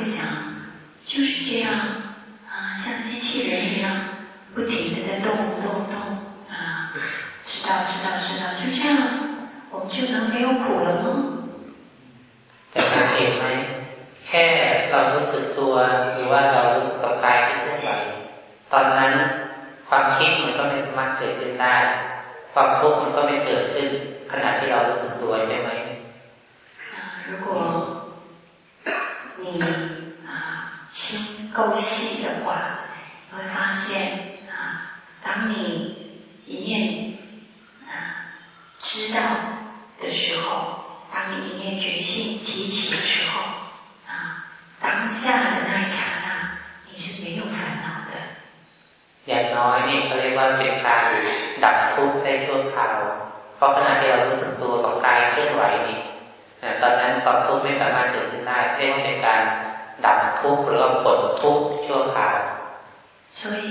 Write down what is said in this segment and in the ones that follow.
想，就是这样啊，像机器人一样，不停的在动动动啊，知道知道知道，就这样，我们就能没有苦了吗？แต่สังเกตไหมแค่เรารู้สึกตัวหรือว่าเรารู้สึกกับกายที่เคลื่อนไหวตอนนั้นความคิดมันก็ไม่สามารถเกิดขึ้นได้ความทุกข์มันก็ไม่เกิดขึ้นขณะที่เรารู้สึกตัวใช่ไหม如果 心够细的话，你会发现啊，当你一念啊知道的时候，当你一念决心提起的时候啊，当下的那一刹那，你是没有烦恼的。อย่างน้อยนี่เขาเรียกว่าเป็นการดับทุกข์ได้ชั่วคราวเพราะขณะที่เรารู้สึกตัวของกายเคลื่อนไหวนี่ตอนนั้นความทุกข์ไม่สามารถเกิดขึ้นได้เรียกว่าเป็นการ ดับทุกข์หรือว่าปลดทุกข์ชั่วคราว所以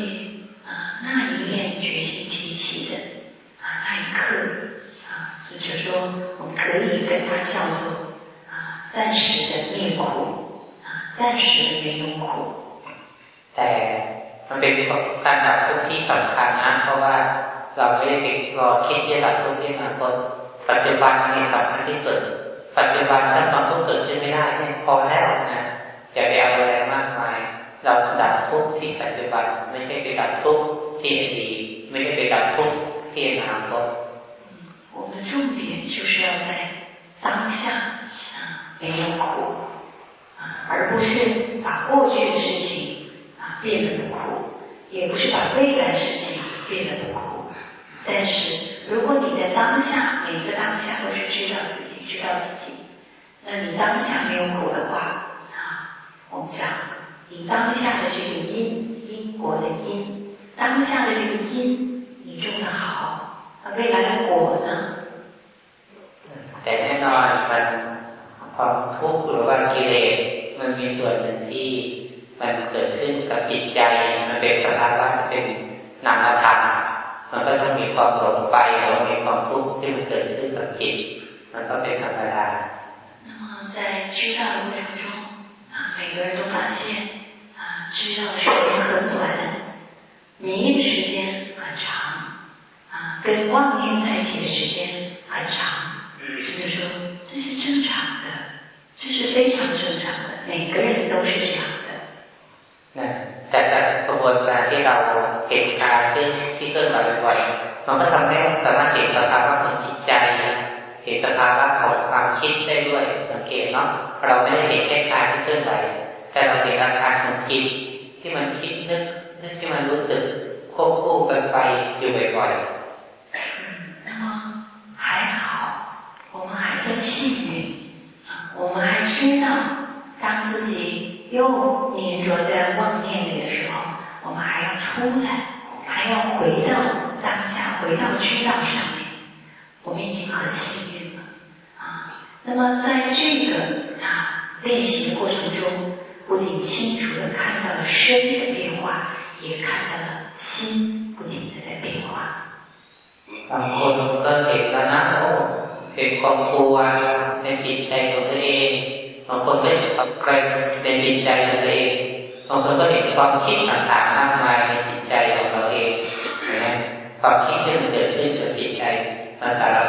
啊，那一念决心提起的啊那一刻啊，就是说我们可以跟它叫做啊暂时的灭苦啊暂时的没有苦。แต่มันเป็นการดับทุกข์ที่สำคัญนะเพราะว่าเราไม่ได้ไปรอคิดที่จะดับทุกข์ที่อนาคตปัจจุบันนี่สำคัญที่สุดปัจจุบันถ้าความทุกข์เกิดขึ้นไม่ได้เนี่ยพอแล้วนะ อย่าไปเอาอะไรมากมายเราดับทุกข์ที่ปัจจุบันไม่ใช่ไปดับทุกข์ที่อดีตไม่ใช่ไปดับทุกข์ที่อนาคต我们的重点就是要在当下啊没有苦啊，而不是把过去的事情啊变得不苦，也不是把未来的事情变得不苦。但是如果你在当下每一个当下都是知道自己知道自己，那你当下没有苦的话，啊， 我们讲你当下的这个因因果的因，当下的这个因你种的好，那未来的果呢？แต่แน่นอนมันความทุกข์หรือว่ากิเลสมันมีส่วนหนึ่งที่มันเกิดขึ้นกับจิตใจมันเป็นสภาวะเป็นนามธรรมมันก็ต้องมีความหลงไปหรือมีความทุกข์ที่มันเกิดขึ้นกับจิตมันก็เป็นธรรมดา那么在知道的过程中啊， 每个人都发现啊，知道的时间很短，迷的时间很长啊，跟妄念在一起的时间很长。就是说，这是正常的，这是非常正常的，每个人都是这样的。那แต่กระบวนการที่เราเห็นกายที่ที่เคลื่อนไหวบ่อยมันก็ทำให้สามารถเห็นสภาวะของจิตใจเห็นสภาวะของความคิดได้ด้วยสังเกตเนาะเราไม่ได้เห็นแค่กายที่เคลื่อนไหว แต่เราเห็นอาการของจิตที่มันคิดนึกนึกที่มันรู้สึกควบคู่กันไปอยู่บ่อยๆ那么还好我们还算幸运我们还知道当自己又粘着在妄念里的时候我们还要出来还要回到当下回到知道上面我们已经很幸运了啊。那么在这个啊练习的过程中， 不仅清楚的看到了身的变化，也看到了心不停的在变化。บางคนก็เห็นแล้วนะโอ้เห็นความกลัวในจิตใจของตัวเองบางคนก็เห็นความเกรงในจิตใจของตัวเองบางคนก็เห็นความคิดต่างๆมากมายในจิตใจของเราเองนะความคิดที่มันเกิดขึ้นกับจิตใจมันสารพั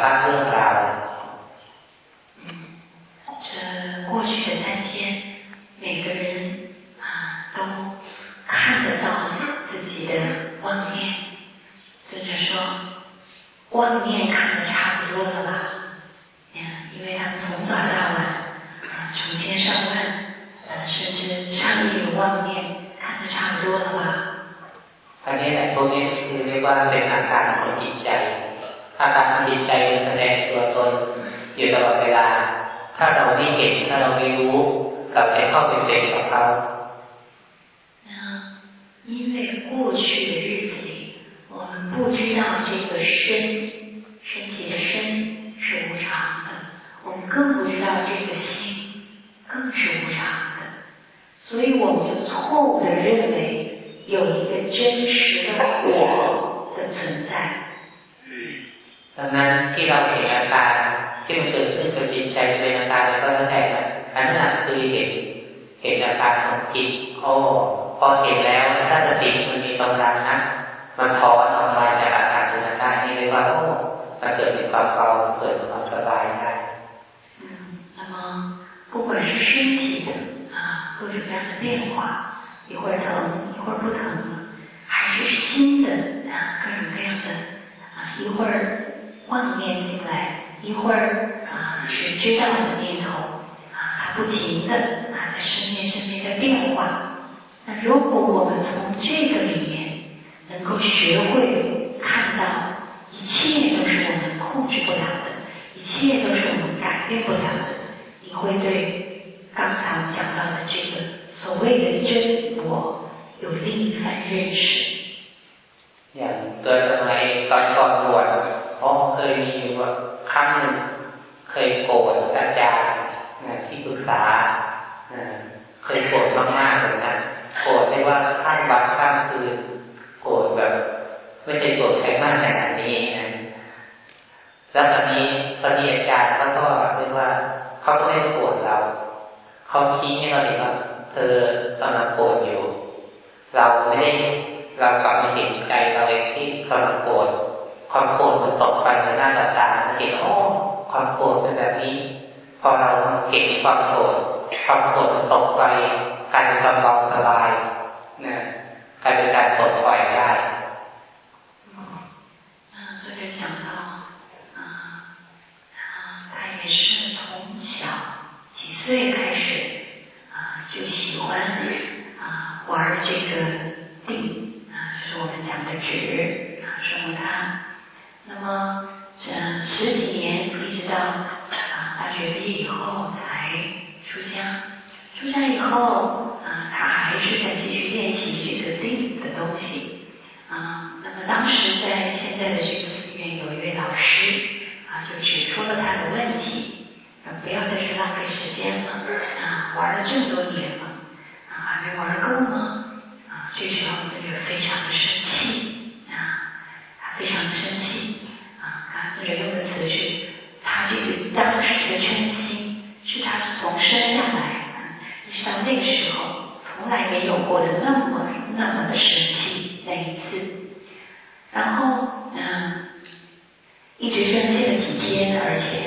刚才讲到的这个所谓的真我有另一番认识。อย่างเกิดมาเองตอนก่อนบวชผมเคยมีอยู่ครั้งหนึ่งเคยโกรธอาจารย์ที่ปรึกษาเคยโกรธมากๆเลยนะโกรธเรียกว่าข้ามวันข้ามคืนโกรธแบบไม่เคยโกรธใครมากขนาดนี้นะแล้วตอนนี้ตอนนี้อาจารย์เขาก็เรียกว่าเขาก็ไม่โกรธ เขาชี้ให้เราเห็นว่าเธอกำลังโกรธอยู่ เราไม่ได้เรากลับมาเห็นใจเราเองที่กำลังโกรธความโกรธมันตกไปในหน้าตาตาเห็นโอ้ความโกรธเป็นแบบนี้ พอเราเห็นความโกรธความโกรธมันตกไปกลายเป็นความเบาสบายนะกลายเป็นการปลดปล่อยได้讲到最开始啊，就喜欢啊玩这个定啊，就是我们讲的纸啊，什么它。那么这十几年一直到啊大学毕业以后才出家。出家以后啊，他还是在继续练习这个定的东西啊。那么当时在现在的这个寺院。有一位老师啊，就指出了他的问题，不要在这浪费时间了啊！玩了这么多年了啊，还没玩够吗？啊，这时候尊者非常的生气啊，他非常的生气啊！他尊者用的词是，他这个当时的嗔心是他从生下来一直到那个时候从来没有过的那么那么的生气那一次，然后嗯。一直生气了几天，而且，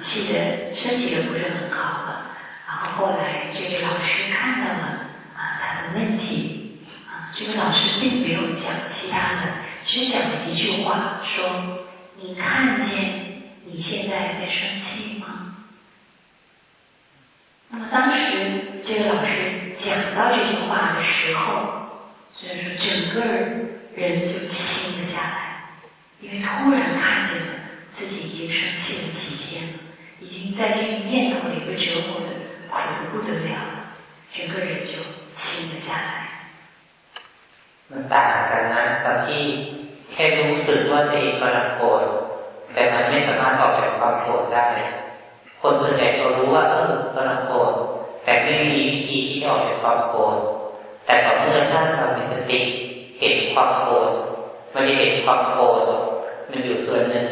气的身体也不是很好了。然后后来这位老师看到了啊他的问题，啊，这个老师并没有讲其他的，只讲了一句话，说：“你看见你现在在生气吗？”那么当时这个老师讲到这句话的时候，所以说整个人就轻了下来。因为突然看见了自己已经生气了几天了，已经在这个念头里被折磨的苦的不得了了，整个人就轻了下来。มันต่างกันนะตอนที่แค่รู้สึกว่าตัวเองกำลังโกรธแต่มันไม่สามารถออกจากความโกรธได้ คนส่วนใหญ่เขารู้ว่าเออกำลังโกรธแ แต่ไม่มีวิธีที่ออกจากความโกรธแต่ต่อเมื่อถ้าเรามีสติเห็นความโกรธมันจะเห็นความโกรธมันอยู่ส่วนหนึ่ง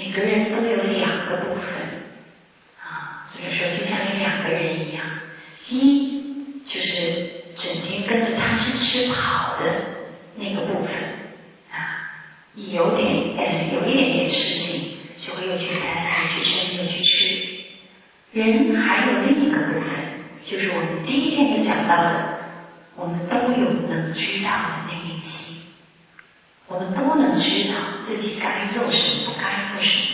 每个人都有两个部分啊，所以说就像两个人一样，一就是整天跟着他去吃跑的那个部分啊，有点呃有一点点事情，就会又去谈又去嗔又去吃。人还有另一个部分，就是我们第一天就讲到的，我们都有能知道的那一期，我们都能知道自己该做什么，不该做什么。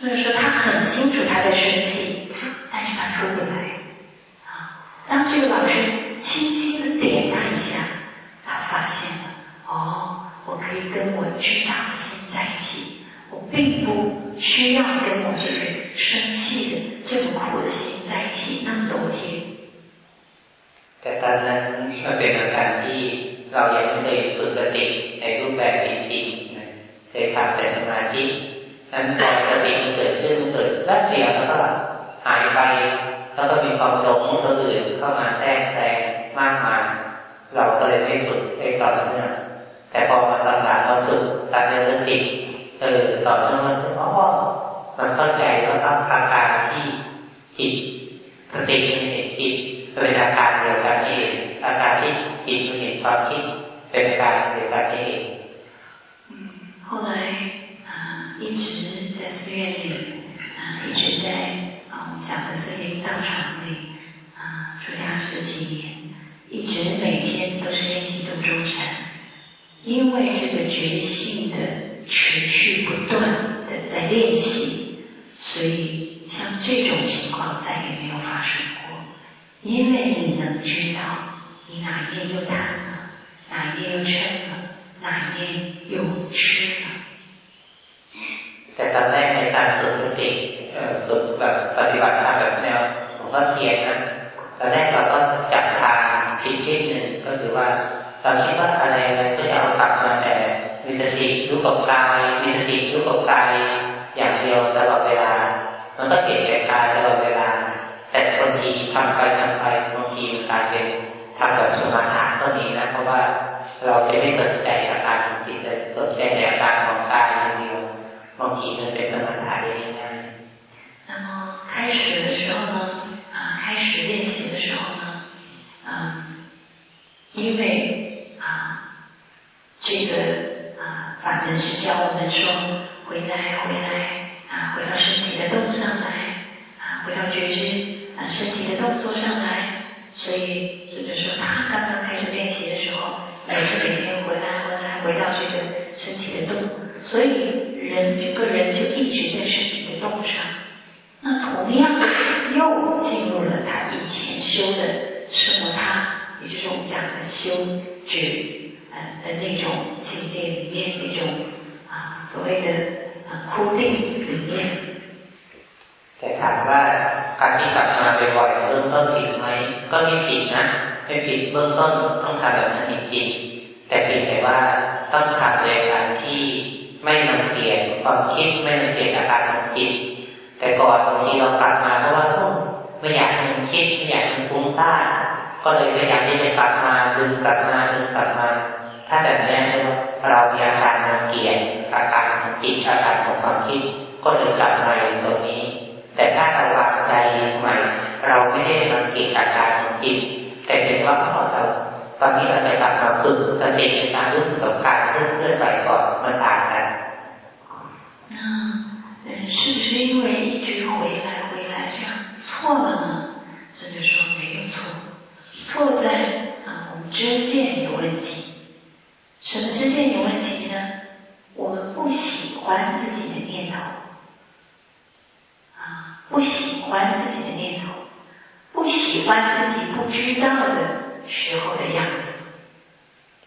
所以说，他很清楚他在生气，但是他出不来。啊，当这个老师轻轻的点他一下，他发现了，哦，我可以跟我知道的心在一起，我并不需要跟我这个生气的这么苦的心在一起那么多天。แต่ตอนนั้นมันเป็นอาการที่เรายังไม่เคยฝึกสติในรูปแบบจริงๆเคยทำแต่สมาธิ อันพอสติมันเกิดขึ้นเกิดแวบเสียวแล้วก็หายไป แล้วก็มีความหลงตัวอื่นเข้ามาแทรกแซงมากมายเราก็เลยไม่ฝึกเองต่อเนื่องแต่พอมาตลาดเราฝึกตางเรื่องติเออต่อเนื่องมันอ๋อมันเข้าใจแล้วครับอาการที่จิตสติมันเห็นจิตเป็นอาการเดียวกันเองอาการที่จิตมันเห็นความคิดเป็นการเดียวกันนี่เอง后来一直在寺院里啊，一直在啊我们讲的寺院道场里啊，出家十几年，一直每天都是练习动中禅，因为这个觉性的持续不断的在练习，所以像这种情况再也没有发生过。因为你能知道，你哪一念又贪了，哪一念又嗔了，哪一念又痴了。 แต่ตอนแรกในการฝึกสติฝึกแบบปฏิบัติธรรมแบบแนวหลวงพ่อเทียนนะตอนแรกเราก็จับทางคิดนิดหนึ่งก็คือว่าเราคิดว่าอะไรอะไรก็จะเอากลับมาแต่มีสติรู้กับกายมีสติรู้กับกายอย่างเดียวตลอดเวลา มันก็เห็นแต่กายตลอดเวลา แต่บางทีทำไปทำไปบางทีมันกลายเป็นทำแบบสมาธิก็มีนะเพราะว่าเราจะไม่สนใจอาการของจิตเลยสนใจในอาการ บางทีมันเป็นสมาธิได้ง่าย那么开始的时候呢，啊，开始练习的时候呢，嗯，因为啊，这个啊，法门是教我们说回来，回来，啊，回到身体的动上来，啊，回到觉知。啊，身体的动作上来，所以就是说，他刚刚开始练习的时候，也是每天回来回来回到这个身体的动， 所以人这个人就一直在身体的动上。那同样又进入了他以前修的什么他，也就是我们讲的修止呃的那种境界里面那种啊所谓的啊枯定里面。แต่ถามว่าการที่กลับมาบ่อยๆเริ่มต้นผิดไหมก็ไม่ผิดนะไม่ผิดเบื้องต้นต้องทำแบบนั้นจริงๆแต่เพียงแต่ว่าต้องทำโดยการที่ ไม่นเปลี่ยนความคิดไม่นเปลี่ยนอาการของจิต แต่ก่อนบางทีเรากลับมาเพราะว่าไม่อยากให้มันคิดไม่อยากให้มันฟุ้งซ่านก็เลยพยายามที่จะกลับมาดึงกลับมาดึงกลับมา ถ้าแบบนี้เรามีอาการนำเปลี่ยนอาการของจิตอาการของความคิด ก็เลยกลับมาตรงนี้ แต่ถ้าเราวางใจใหม่ เราไม่ได้สังเกตอาการของจิต แต่เป็นว่าเรา อนนี้เราจะกลับมาฝึกสติในการรู้สึกกับการเคลื่อนเคลื่อนไปก่อนมันต่างกัน那是不是因为一直回来回来这样错了呢？这就说没有错，错在啊我们知见有问题。什么知见有问题呢？我们不喜欢自己的念头。不喜欢自己的念头，不 不喜欢自己不知道的 时候的样子，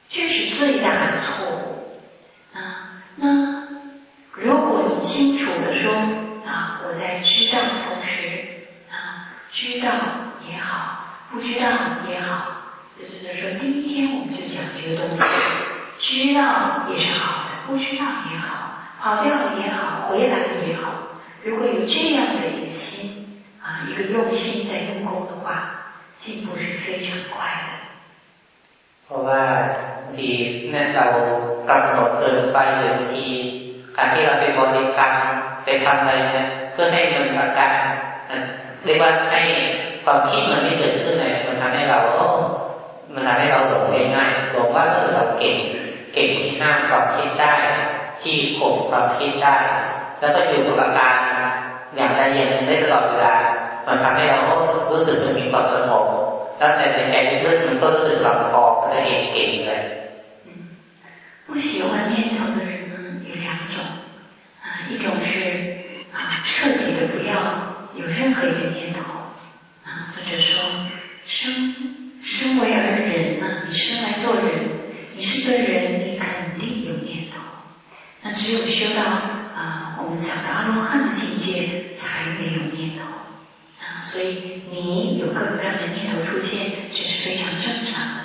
这是最大的错误啊。那如果你清楚的说啊，我在知道的同时啊，知道也好，不知道也好，就是说第一天我们就讲这个东西，知道也是好的，不知道也好，跑掉了也好，回来了也好，如果有这样的一个心。啊，一个用心在用功的话，进步是非常快的。เพราะว่าทีนั่นเรากำหนดเกินไปหรือบางทีการที่เราไปบริกรรมไปทำอะไรเนี่ยเพื่อให้มันอาการเรียกว่าให้ความคิดมันไม่เกิดขึ้นเลยมันทำให้เราโอ้มันทำให้เราหลงง่ายๆหลงว่าเออเราเก่งเก่งที่ห้ามความคิดได้ ที่ข่มความคิดได้ แล้วก็อยู่กับอาการอย่างใจเย็นได้ตลอดเวลา มันทำให้เรารู้สึกมันมีความสงบแล้วแต่ในใจลึกมันก็รู้สึกลำพอก็จะเองเก่งเลย不喜欢念头的人呢有两种啊，一种是啊彻底的不要有任何一个念头啊，或者说生生为而人呢，你生来做人，你是个人，你肯定有念头。那只有修到啊我们讲的阿罗汉的境界，才没有念头。 所以你有各种各样的念头出现，这是非常正常的。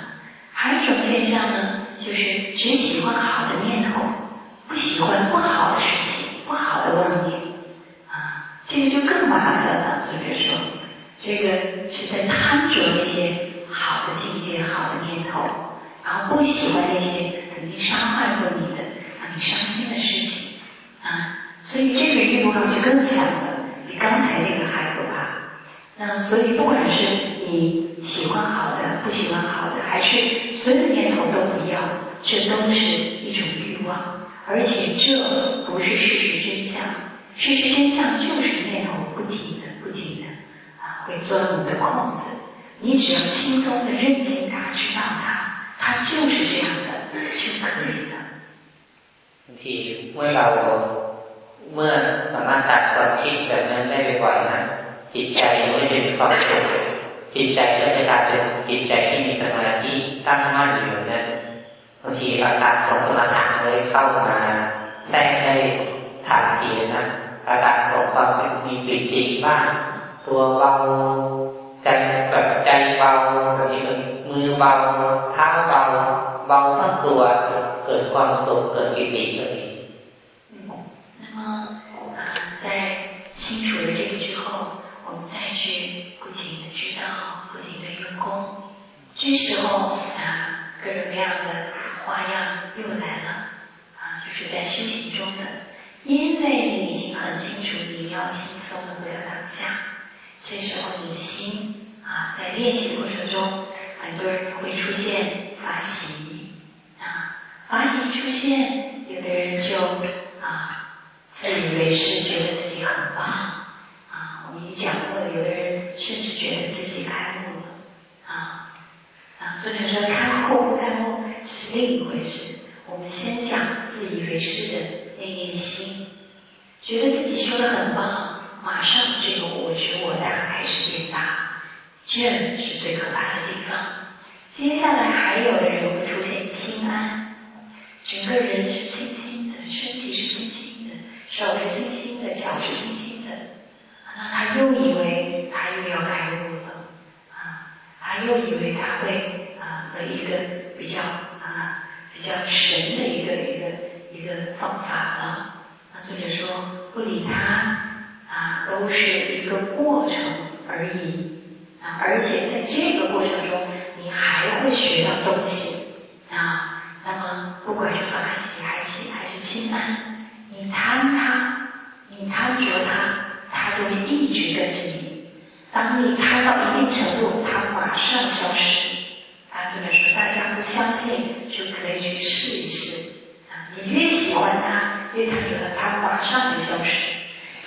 还有一种现象呢，就是只喜欢好的念头，不喜欢不好的事情、不好的妄念啊，这个就更麻烦了。所以说，这个是在贪着那些好的境界、好的念头，然后不喜欢那些曾经伤害过你的、让你伤心的事情啊，所以这个欲望就更强了，比刚才那个还可怕。那所以，不管是你喜欢好的、不喜欢好的，还是所有的念头都不要，这都是一种欲望，而且这不是事实真相。事实真相就是念头不停的、不停的啊，会钻你的空子。你只要轻松的认清它、知道它，它就是这样的就可以了。บางทีเมื่อเราเมื่อสามารถตัดความคิดแบบนั้นได้บ่อยๆนะ จิตใจไม่เป็นความสุขจิตใจก็จะกลายเป็นจิตใจที่มีสมาธิตั้งมั่นอยู่นั้นบางทีอาการของสมาธิเลยเข้ามาแทรกได้ทันทีนะอาการของความมีปิติบ้างตัวเบาใจแบบใจเบาบางทีมือเบาเท้าเบาเบาทั้งตัวเกิดความสุขเกิดปิติก็มี那么在清楚了这个之后我 再去不停的知道，不停的用功，这时候啊，各种各样的花样又来了。啊，就是在修行中的，因为你已经很清楚你要轻松的回到当下，这时候你的心啊，在练习过程中，很多人会出现发喜啊，发喜出现，有的人就啊，自以为是，觉得自己很棒。你讲过，有的人甚至觉得自己开悟了，啊啊，作者说开悟不开悟这是另一回事。我们先讲自以为是的念念心，觉得自己修的很棒，马上这个我执我大开始变大，这是最可怕的地方。接下来还有的人会出现轻安，整个人是轻轻的，身体是轻轻的，手是轻轻的，脚是轻轻。那他又以为他又要开悟了啊，他又以为他会啊的一个比较啊比较神的一个一个一个方法了。那作者说不理他啊，都是一个过程而已啊，而且在这个过程中，你还会学到东西啊。那么不管是法喜还是还是清安，你贪他，你贪着他。他就会一直跟着你。当你贪到一定程度，他马上消失。他，这本说大家不相信，就可以去试一试。啊，你越喜欢他，越贪着它，它马上就消失。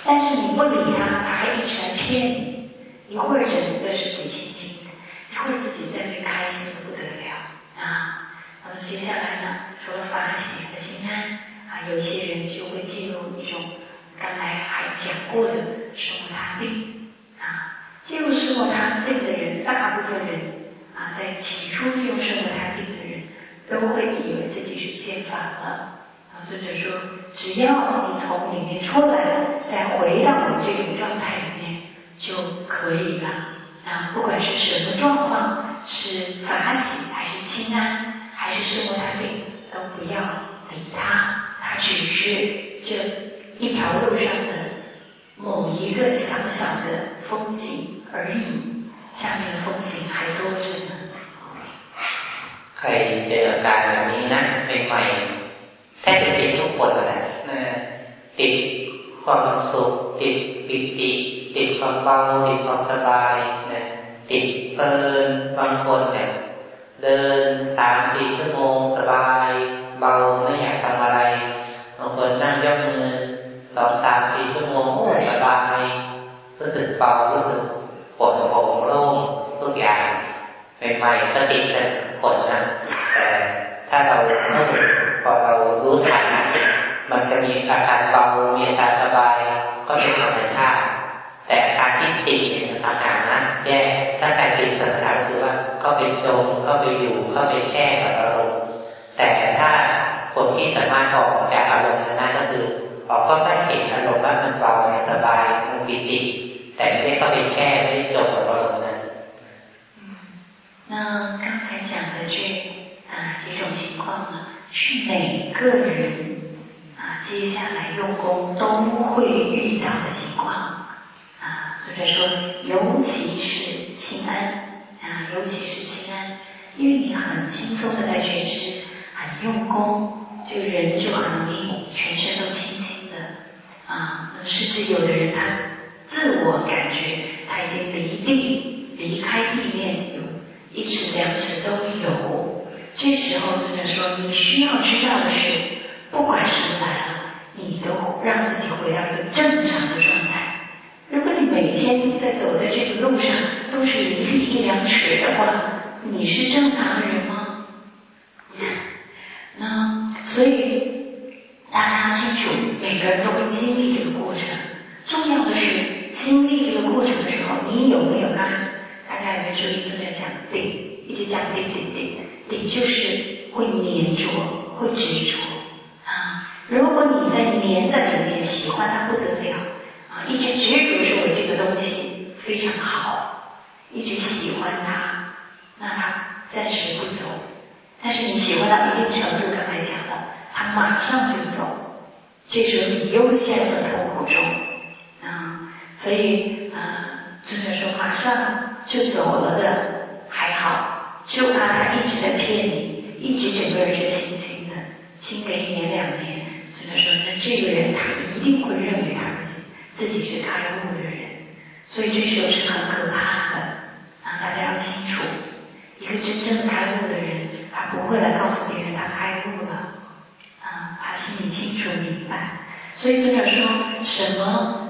但是你不理他，他还一直在骗你。一会儿整个是不清醒的，一会儿自己在那开心的不得了。啊，那么接下来呢，除了发喜和心安，啊，有些人就会进入一种。刚才还讲过的，生活他定啊，进入生活他定的人，大部分人啊，在起初进入生活他定的人，都会以为自己是千法了。啊，尊者说，只要你从里面出来了，再回到你这种状态里面就可以了。啊，不管是什么状况，是法喜还是清安，还是生活他定，都不要理他，他只是这一条路上的某一个小小的风景而已，下面的风景还多着呢。ใครเจออาการแบบนี้นะใหม่ๆแค่จะเป็นทุกคนแหละนะติดความสุขติดปิติติดความเบาติดความสบายนะติดเพลินบางคนเนี่ยเดินสามสี่ชั่วโมงสบายเบาไม่อย เบารู้สึกปวดโปร่งโล่งทุกอย่างใหม่ๆก็ติดแต่ผลนะแต่ถ้าเราพอเรารู้ทันนะมันจะมีอาการเบามีอาการสบายก็เป็นธรรมชาติแต่อาการที่ติดเป็นอาการนะแยกถ้าใครติดสังขารคือว่าเข้าไปจมเข้าไปอยู่เข้าไปแช่กับอารมณ์แต่ถ้าคนที่สามารถออกจากอารมณ์นั้นก็คือออกก็ได้เห็นอารมณ์ว่ามันเบาสบายมันปิติ แต่ไม่ได้เข้าไปแช่ไม่ได้จมกับอารมณ์นั้น那刚才讲的这啊几种情况呢，是每个人啊接下来用功都会遇到的情况啊，就是说，尤其是清安啊，尤其是清安，因为你很轻松的在觉知，很用功，这个人就很容易全身都轻轻的啊，甚至有的人他 自我感觉他已经离地离开地面有一尺两尺都有，这时候就是说你需要知道的是，不管什么来了，你都让自己回到一个正常的状态。如果你每天在走在这个路上都是离地一两尺的话，你是正常的人吗？那所以大家要清楚，每个人都会经历这个过程。重要的是经历这个过程的时候，你有没有刚大家有没有注意就在讲定，一直讲定定定，定就是会粘着，会执着啊。如果你在粘在里面，喜欢它不得了啊，一直执着说我这个东西非常好，一直喜欢它，那它暂时不走。但是你喜欢到一定程度，刚才讲了，它马上就走，这时候你又陷入痛苦中。所以啊，尊者说马上就走了的还好，就怕他一直在骗你，一直整个人是轻轻的，轻个一年两年。尊者说，那这个人他一定会认为他自己自己是开悟的人，所以这时候是很可怕的啊！大家要清楚，一个真正开悟的人。他不会来告诉别人他开悟了，啊，他心里清楚明白。所以尊者说什么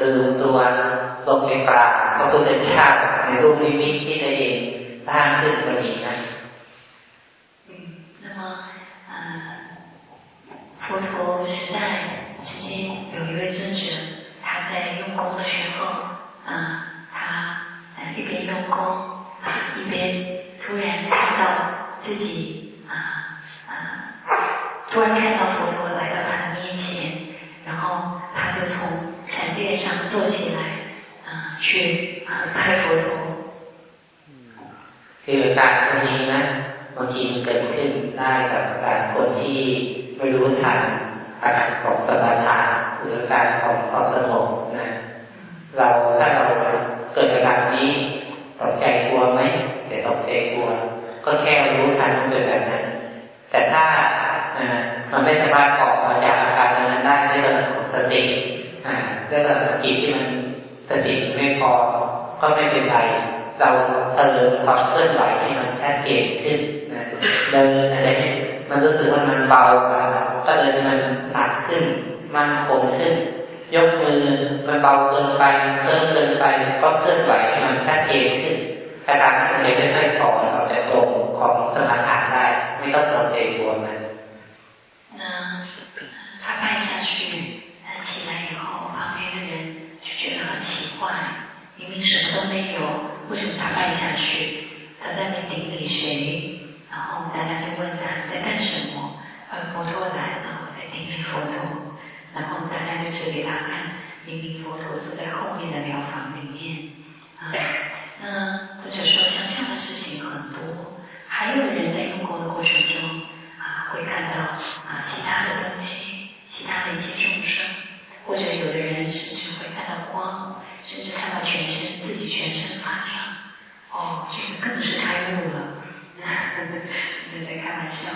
ลืมตัวลงไปกราบพระพุทธเจ้าในรูปนิมิตที่ตัวเองสร้างขึ้นตรงนี้นะ嗯，那么呃，佛陀时代之间有一位尊者，他在用功的时候，啊、呃，他呃一边用功啊，一边突然看到自己突然看到佛陀来到他的面前，然后他就从 禅垫上坐起来，啊，去啊拜佛陀。คือการตรงนี้นะบางทีมันเกิดขึ้นได้กับการคนที่ไม่รู้ทันอาการของสมาธิหรือการของความสงบนะเราถ้าเราเกิดอาการนี้ตกใจกลัวไหมแต่ตกใจกลัว ก็แค่รู้ทันมันเกิดแบบนั้นแต่ถ้ามันไม่สามารถออกมาจากอาการนั้นได้ด้วยระดับของสติ ด้วยระดับจิตที่มันสติไม่พอก็ไม่เป็นไร เราเจริญความเคลื่อนไหวที่มันชัดเจนขึ้นนะเดินอะไรนี่มันรู้สึกว่ามันเบาก็เดินมันหนักขึ้น มันคงขึ้น ยกมือมันเบาเกินไปเพิ่มเกินไปก็เคลื่อนไหวที่มันชัดเจนขึ้นกระดาษนั้นเลยไม่ค่อยถอนออกจากตรงของสมาธิได้ ไม่ต้องสนใจตัวมัน那他拜下去，他起来以后，旁边的人就觉得 坏，明明什么都没有，为什么他拜下去？他在那顶礼谁？然后大家就问他在干什么？呃，佛陀来了，我在顶礼佛陀。然后大家就指给他看，明明佛陀坐在后面的疗房里面。啊，那或者说像这样的事情很多，还有的人在用功的过程中啊，会看到啊其他的东西，其他的一些众生，或者有的人甚至会看到光，甚至看到全身自己全身发亮。哦，这个更是开悟了，就在开玩笑。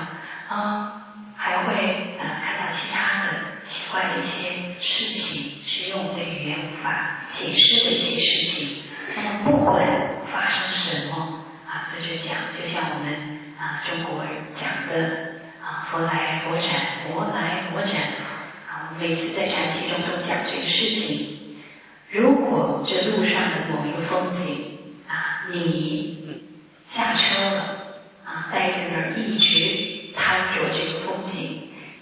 嗯，还会呃看到其他的奇怪的一些事情，是用我们的语言无法解释的一些事情。那么不管发生什么啊，这就讲，就像我们啊中国人讲的啊，佛来佛斩，佛来佛斩。啊，每次在禅期中都讲这个事情。如果这路上的某一个风景，你下车了啊，待在那儿一直贪着这个风景，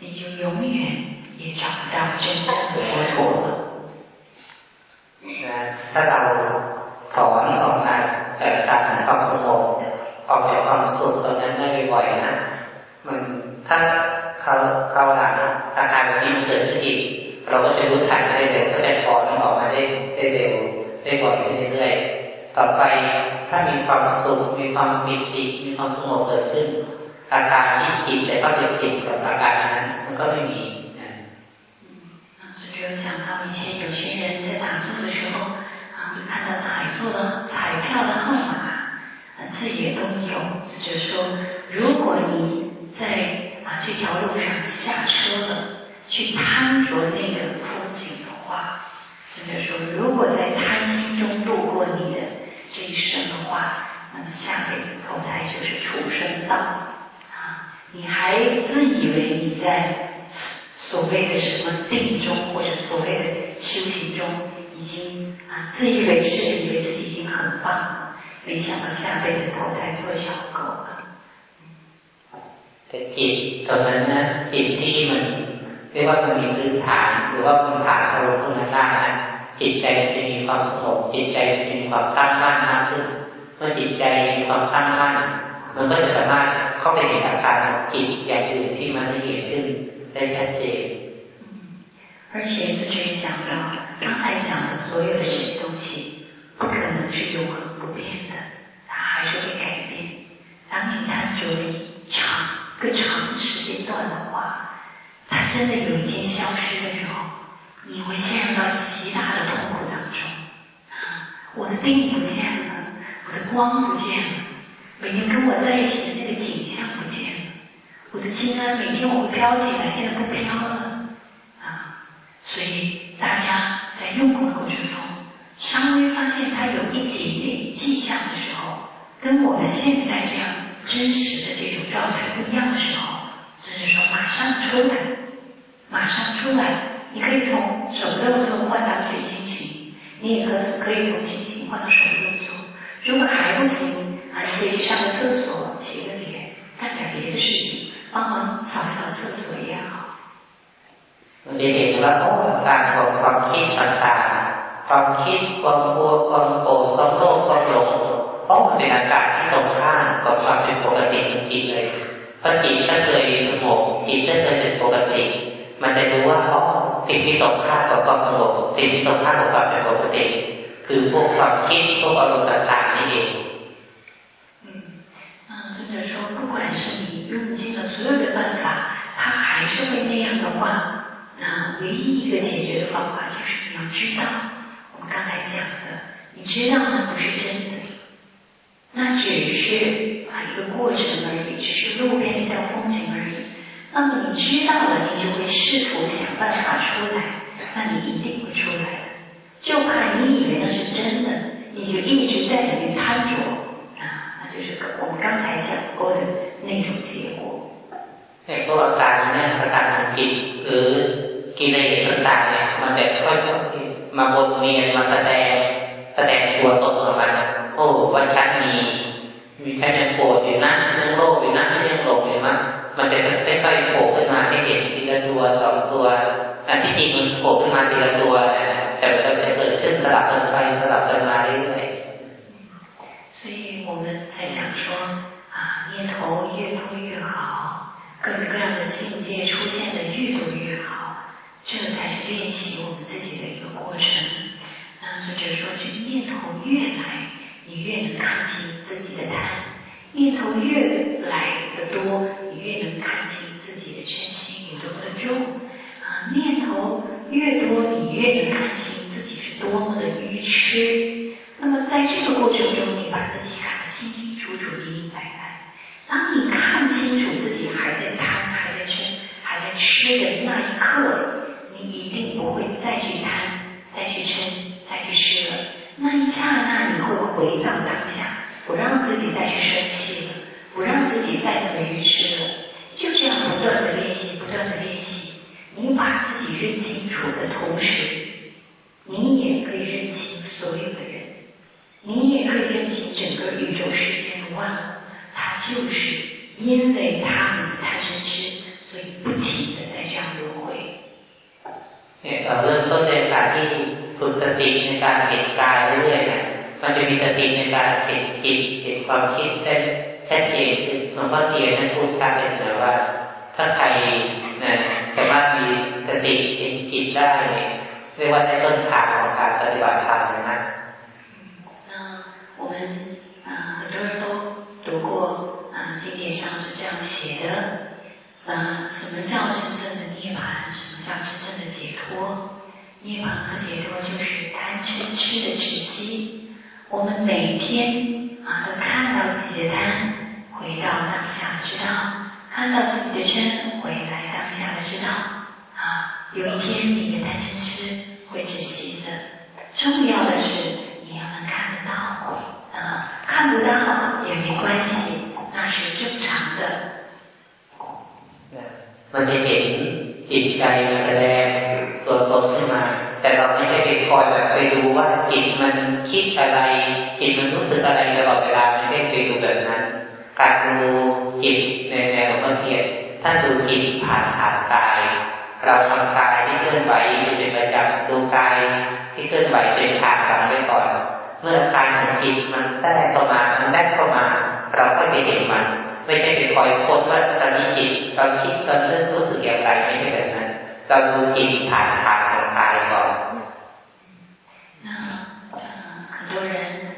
你就永远也找不到真正的佛陀了。ถ้าเราถอนออกมาจากการความสงบออกจากความสุขตรงนั้นได้บ่อยๆนะมันถ้าเขาเขาหลังอาการแบบนี้มันเกิดขึ้นอีกเราก็จะรู้ทันได้เร็วก็จะถ ได้บ่อยขึ้นเรื่อยๆต่อไปถ้ามีความสุขมีความปิติมีความสงบเกิดขึ้น อาการที่จิตแต่ก็จะติดกับอาการนั้นมันก็ไม่มี只有想到以前有些人在打坐的时候啊，就看到彩座的彩票的号码，啊，这也都有。就是说，如果你在啊这条路上下车了，去贪着那个风景的话， 就是说，如果在贪心中度过你的。这一生的话，那么下辈子投胎就是畜生道啊！你还自以为你在所谓的什么定中或者所谓的修行中已经啊自以为是，以为自己已经很棒了，没想到下辈子投胎做小狗了。แต่จิตตอนนั้นนะจิตที่มัน เรียกว่ามันมีพื้นฐานหรือว่าพื้นฐานอารมณ์พวกนั้นได้นะจิตใจจะมีความสงบจิตใจจะมีความตั้งมั่นมากขึ้นเมื่อจิตใจมีความตั้งมั่นมันก็จะสามารถเข้าไปเห็นอาการจิตอย่างอื่นที่มันได้เกิดขึ้นได้ชัดเจน而且就这里讲到，刚才讲的所有的这些东西，不可能是永恒不变的，它还是会改变。当你贪着了长个长时间段的话， 它真的有一天消失的时候，你会陷入到极大的痛苦当中，我的病不见了，我的光不见了，每天跟我在一起的那个景象不见了，我的心安每天我会飘起来，现在不飘了，啊，所以大家在用功的过程中，稍微发现它有一点点迹象的时候，跟我们现在这样真实的这种状态不一样的时候，就是说马上出来，马上出来。你可以从手的动作换到水晶琴，你也可可以从琴琴换到手的动作。如果还不行，啊，你可以去上个厕所，洗个脸，干点别的事情，帮忙扫一扫厕所也好。เราจะเห็นว่าโอ้การของความคิดต่างๆความคิดความกลัวความโกรธความโลภความหลงเพราะมันเป็นอาการที่ตรงข้ามกับความเป็นปกติจริงๆเลยพอจิตถ้าเคยสงบจิตถ้าเคยเป็นปกติ มันจะรู้ว่าอ๋อสิ่งที่ตรงข้ามกับความสงบสิ่งที่ตรงข้ามกับความเป็นปกติคือพวกความคิดพวกอารมณ์ต่างๆนี่เอง嗯，啊，就是说，不管是你用尽了所有的办法，它还是会那样的话，那唯一一个解决的方法就是你要知道，我们刚才讲的，你知道那不是真的，那只是啊一个过程而已，只是路边的一道风景而已。 那么你知道了，你就会试图想办法出来，那你一定会出来。就怕你以为那是真的，你就一直在里面贪着啊，那就是我们刚才讲过的那种结果。มันจะค่อยๆโผล่ขึ้นมาให้เห็นทีละตัวสองตัวอันที่จริงมันโผล่ขึ้นมาทีละตัวนะแต่มันจะเกิดขึ้นสลับกันไปสลับกันมาเรื่อยๆ所以我们才想说啊，念头越多越好，各种各样的境界出现的越多越好，这才是练习我们自己的一个过程。那作者说，这个念头越来，你越能看清自己的贪； 念头越来的多，你越能看清自己的真心有多么的重。啊，念头越多，你越能看清自己是多么的愚痴。那么在这个过程中，你把自己看得清清楚楚、明明白白。当你看清楚自己还在贪、还在嗔、还在吃的那一刻，你一定不会再去贪、再去嗔。再去吃了，那一刹那你会回到当下，不让自己再去生气了，不让自己再那么愚痴了。就这样不断的练习，不断的练习，你把自己认清楚的同时，你也可以认清所有的人，你也可以认清整个宇宙世间的万物，它就是因为他们贪嗔痴，所以不停的在这样轮回。เนี่ยเราเริ่มต้นในการที่ฝึกสติในการเห็นกายเรื่อยๆนะ มันจะมีสติในการเห็นจิตเห็นความคิดได้ชัดเจนคือหลวงพ่อเทียนนั้นพูดชัดเลยนะว่า ถ้าใครนะสามารถมีสติเห็นจิตได้เรียกว่าได้ต้นทางของการปฏิบัติธรรมนะ那我们啊很多人都读过啊经典上是这样写的啊什么叫真正的涅槃什么叫真正的解脱涅槃和解脱就是贪嗔痴的止息。 我们每天啊都看到自己的贪，回到当下的知道；看到自己的嗔，回来当下的知道。啊，有一天你的贪嗔痴会止息的。重要的是你要能看得到，啊，看不到也没关系，那是正常的。มันจะเห็นจิตใจมันแสดงตัวตนขึ้นมา แต่เราไม่ใช่ไปคอยแบบไปดูว่าจิตมันคิดอะไรจิตมันรู้สึ กอะไรตลอดเวลาไม่ได้ไปดูแบบนั้น การดูจิตในแนวของเทียนถ้าดูจิตผ่านผ่านกาย เราทำกายที่เคลื่อนไหวอยู่เป็นประจำดูกายที่เคลื่อนไหวเป็นผ่านกันไว้ก่อน เมื่อการของจิตมันได้เข้ามามันได้เข้ามา เราก็ไปเห็นมันไม่ใช่ไปคอยค้นว่าตอนนี้จิตเราคิดตอนนี้รู้สึกอย่างไรไม่ใช่แบบนั้นเราดูจิตผ่านทางของกายก่อน那很多人啊刚一来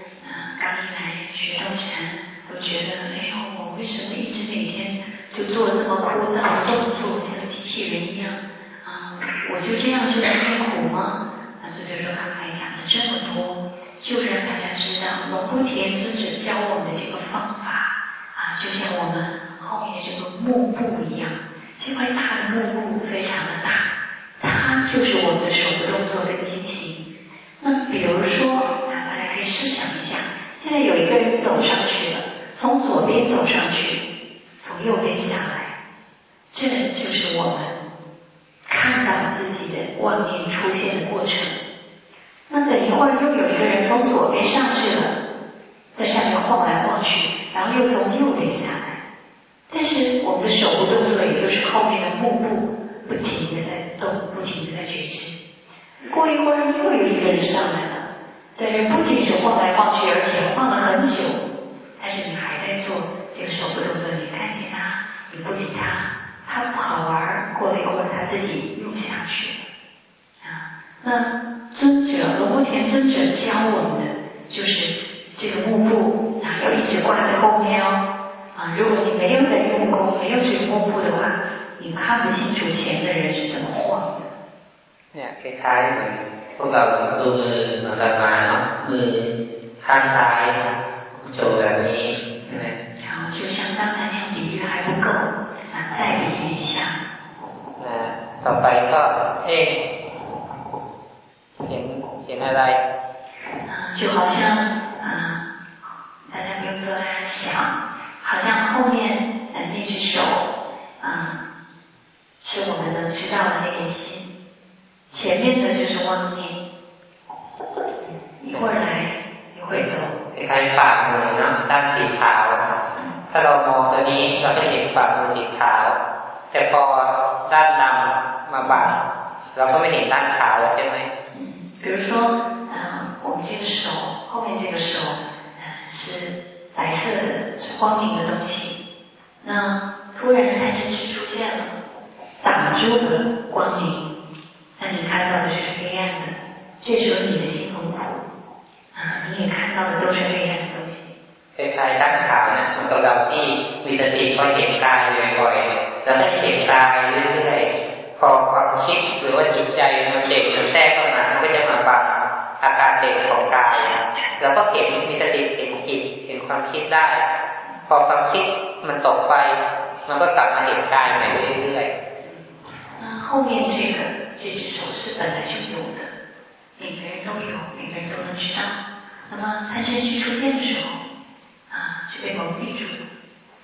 学动禅，都觉得哎呦，我为什么一直每天就做这么枯燥的动作，像机器人一样啊？我就这样就能灭苦吗？那所以说刚才讲了这么多，就是让大家知道龙波田尊者教我们的这个方法。啊就像我们后面的这个幕布一样，这块大的幕布非常的大，它就是我们的手部动作的机器。那比如说，啊，大家可以试想一下，现在有一个人走上去了，从左边走上去，从右边下来，这就是我们看到自己的妄念出现的过程。那等一会儿又有一个人从左边上去了，在上面晃来晃去。然后又从右边下来，但是我们的手部动作，也就是后面的幕布，不停的在动，不停的在觉知。过一会儿又有一个人上来，在这不仅是晃来晃去，而且晃了很久，但是你还在做这个手部动作，你看见他，你不理他，他不好玩。过了一会儿，他自己又下去了。啊，那尊者和波田尊者教我们的就是这个幕布。要一直挂在后面哦，啊，如果你没有在用功，没有这个功夫的话，你看不清楚前的人是怎么晃的。เนี่ยคล้ายๆเหมือน พวกเราดูมือเหมือนกันมาเนาะมือข้างซ้ายโชว์แบบนี้然后就像刚才那样比喻还不够，啊，再比喻一下。นะต่อไปก็เอ๊ะเห็นเห็นอะไร啊，就好像啊。大家不用做，大家想，好像后面的那只手啊， 啊，是我们能知道的那念心， 前面的就是妄念，一会儿来一会儿走。คล้ายๆฝ่ามือนะด้านสีขาวถ้าเรามองตัวนี้เราจะเห็นฝ่ามือสีขาว แต่พอด้านดำมาบังเราก็ไม่เห็นด้านขาวแล้วใช่ไหม嗯，比如说，呃，我们这个手后面这个手，呃，是白色的，是光明的东西。那突然贪嗔痴出现了，挡住了光明， 那你看到的就是黑暗的。这时候你的心很苦，啊，你也看到的都是黑暗的东西。คล้ายๆด้านขาวนะมันกับเราที่มีสติคอยเห็นกายบ่อยๆแล้วก็เห็นกายเรื่อยๆพอความคิดหรือว่าจิตใจมันเด่นมันแทรกเข้ามามันก็จะมาบังอาการเด่นของกายแล้วก็เห็นมีสติเห็นจิตเห็นความคิดได้ พอความคิดมันตกไปมันก็กลับมาเห็นกายใหม่เรื่อยๆ那后面这个 这只手是本来就有的，每个人都有，每个人都能知道。那么贪嗔痴出现的时候，啊，就被蒙蔽住了。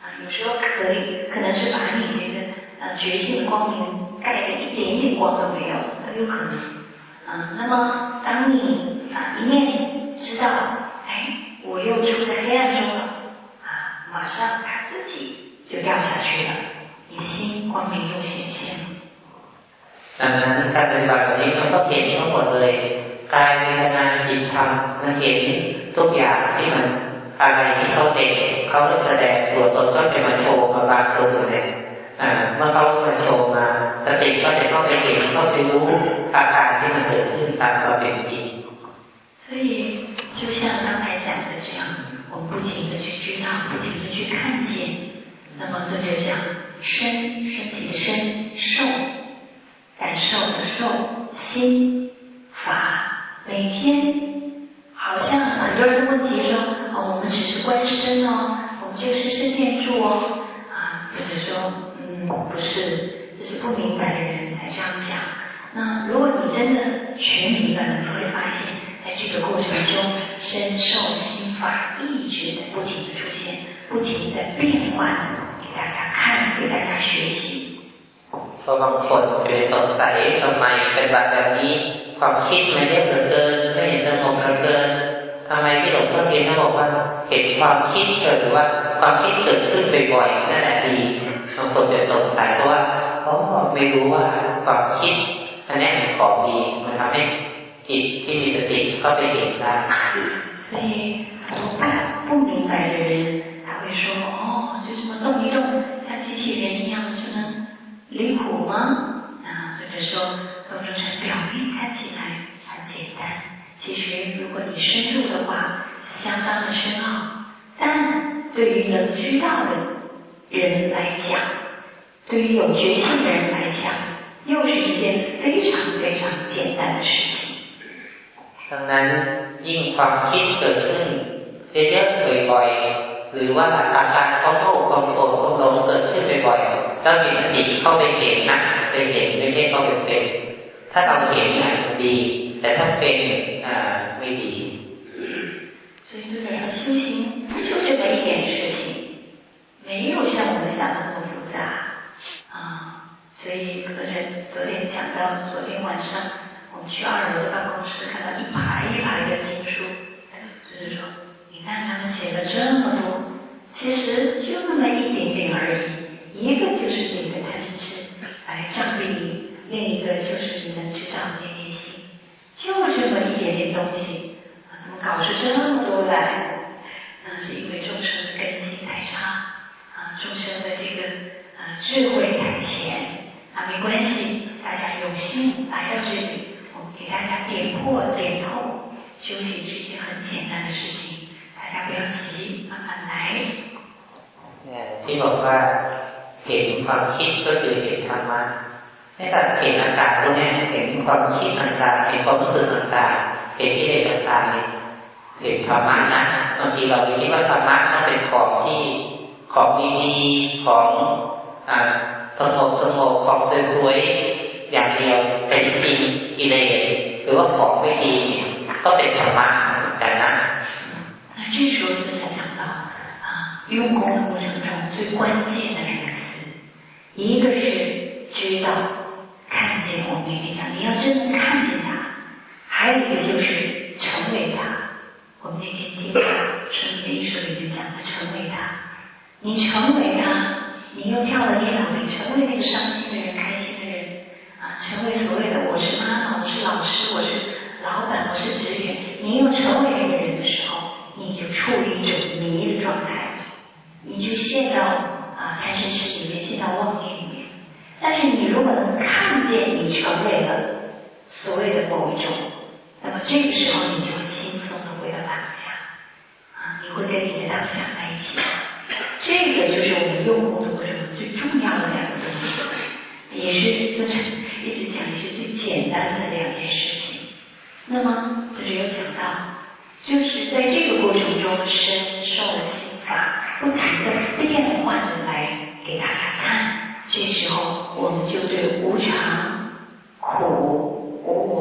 啊，有时候可以可能是把你这个呃觉性的光明盖的一点点光都没有，都有可能。嗯，那么当你啊一面知道，哎，我又处在黑暗中了，啊，马上他自己。就掉下去了，你的心光明又显现了。 ดังนั้นการปฏิบัติแบบนี้มันก็เห็นทั้งหมดเลยกายเวทนาจิตธรรมมันเห็นทุกอย่างที่มันอะไรที่เขาเด็กเขาแสดงตัวตนก็จะมาโชว์มาบางตัวเลยเมื่อเขามาโชว์มาสติก็จะเข้าไปเห็นเข้าไปรู้อาการที่มันเกิดขึ้นตามความเป็นจริง所以就像刚才讲的这样，我们不停的去知道，不停的去看见。那么这就叫身，身体的身，受， 感受的受，心，法。每天好像很多人的问题说，哦，我们只是观身哦，我们就是身念住哦，啊，或者说，嗯，不是，这是不明白的人才这样想。那如果你真的全明白了，你会发现在这个过程中，身受心法一直在不停的出现，不停在变换。给大家看，给大家学习。 เพราะบางคนจะไปสงสัยทำไมเป็นแบบแบบนี้ ความคิดมันเยอะเหลือเกินไม่เห็นสงบเหลือเกินทำไมพี่หลวงพ่อเทียนเขาบอกว่าเห็นความคิดเกิดหรือว่าความคิดเกิดขึ้นบ่อยๆนั่นแหละดีบางคนจะสงสัยเพราะว่าเขาไม่รู้ว่าความคิดอันนี้เป็นของดีมันทำให้จิตที่มีสติเข้าไปเห็นได้所以很多不明白的人，他会说：“哦，动一动，像机器人一样就能 离苦吗？啊，或者说动作成表面看起来很简单，其实如果你深入的话，相当的深奥。但对于能知道的人来讲，对于有决心的人来讲，又是一件非常非常简单的事情。ดังนั้นยิ่งความคิดเกิดขึ้นเยอะๆบ่อยหรือว่าอาการเขาโลภความโกรธความหลงเกิดขึ้นบ่อยๆ ต้องมีสติเข้าไปเห็นนะไปเห็นไม่ใช่เข้าไปเป็นถ้าเราเห็นนะดี แต่ถ้าเป็นอ่าไม่ดี所以就是说，修行就这么一点事情，没有像我们想的那么复杂啊。所以昨天昨天讲到，昨天晚上我们去二楼的办公室，看到一排一排的经书，就是说。你看他们写了这么多，其实就那么一点点而已。 一个就是你的贪嗔痴来障蔽你，另一个就是你能知道念念心，就这么一点点东西，啊，怎么搞出这么多来？那是因为众生的根性太差，啊，众生的这个呃智慧太浅，啊，没关系，大家有心来到这里，我们给大家点破点透，修行是一件很简单的事情。大家不要急，慢慢来。ที่บอกว่า เห็นความคิดก็คือเห็นธรรมะให้กับเห็นอาการพวกนี้เห็นความคิดต่างๆเห็นความรู้สึกต่างๆเห็นที่เด็ต่างๆเห็นธรรมะนะบางทีเราคิดว่าธรรมะต้องเป็นของที่ของดีๆของอ่าสงบสงบของสวยๆอย่างเดียวแต่จริงกิเลสหรือว่าของไม่ดีก็เป็นธรรมะเหมือนกันนะ那这时候就才讲到啊，用功的过程中最关键的两个词， 一个是知道、看见。我们跟你讲，你要真正看见它；还有一个就是成为它。我们那天听到陈明的一首里就讲的成为它。你成为它，你又跳了电脑，你成为那个伤心的人、开心的人啊，成为所谓的我是妈妈，我是老师，我是老板，我是职员。你又成为那个人的时候，你就处于一种迷的状态，你就陷到啊贪嗔痴里面，陷到妄念里面。但是你如果能看见你成为了所谓的某一种，那么这个时候你就会轻松的回到当下啊，你会跟你的当下在一起。这个就是我们用功的过程中最重要的两个东西，也是就是一直讲也是最简单的两件事情。那么就是有讲到，就是在这个过程中，身受了心法不停的变换着来给大家看。这时候我们就对无常、苦、无我